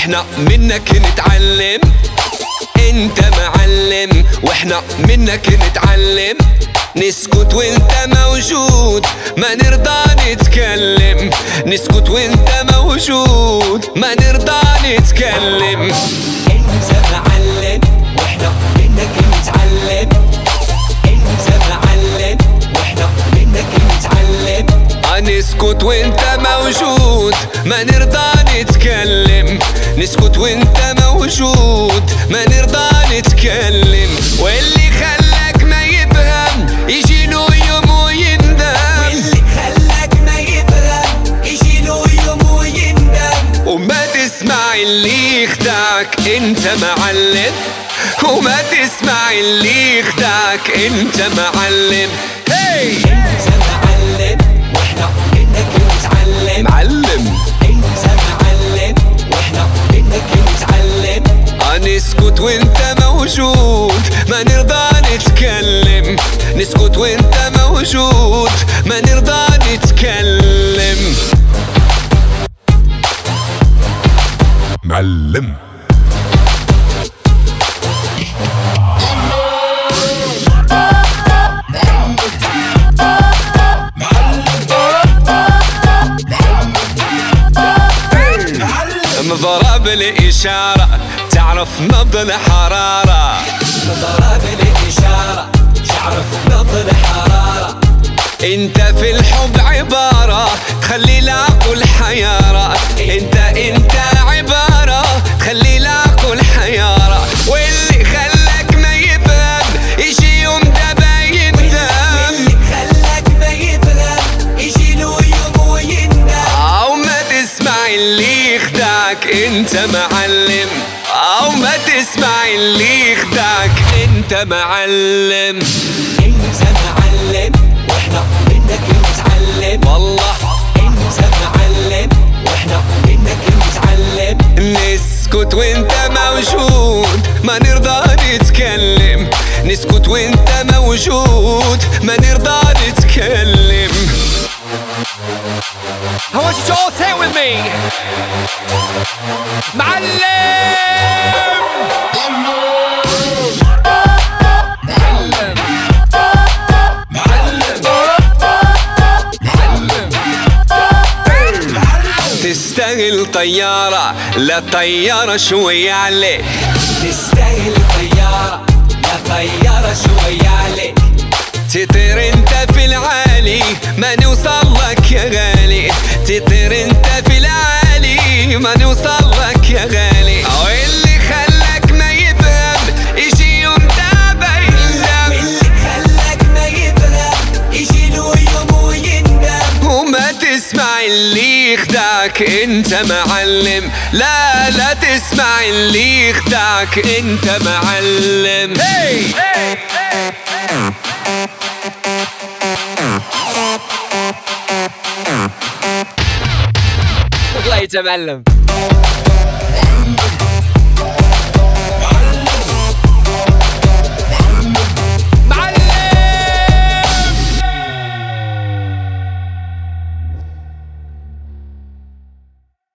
وإحنا منك نتعلم. انت معلم وإحنا منك نتعلم. نسكت وانت موجود ما نرضى نتكلم. نسكت وانت موجود ما نرضى نتكلم. نسكت وانت موجود. ما نرضى نتكلم. نسكت وانت موجود. ما نرضى نتكلم. واللي خلاك ما يفهم يجي له يوم ويندم. واللي خلاك ما يفهم يجي له يوم ويندم. وما تسمع اللي يخدعك انت معلم. وما تسمع اللي يخدعك انت معلم. هي انت نسكت وانت موجود ما نرضى نتكلم. نسكت وانت موجود. مضرب الإشارة تعرف نبض الحرارة. ضرب الإشارة تعرف نبض الحرارة انت في الحب عبارة تخلي العقل حيارة. انت انت عبارة. أنت معلم أو ما تسمع اللي يخدعك. أنت معلم أنت معلم وإحنا منك نتعلم والله أنت معلم وإحنا منك نتعلم نسكت وإنت موجود ما نرضى نتكلم. نسكت وإنت موجود ما نرضى نتكلم. I want you to all say it with me. معلم. تستاهل طيارة لا طيارة شوي عليك. تستاهل طيارة لا طيارة شوي عليك. تطير انت في العالي ما نوصل لك يا غالي. تطير انت في العالي. ما نوصل لك يا غالي. أو اللي خلاك ما يفهم يجي يوم تابع يندم. واللي خلاك ما يفهم يجي له يوم ويندم. وما تسمع اللي يخدعك أنت معلم. لا لا تسمع اللي يخدعك أنت معلم. Hey! Bitte.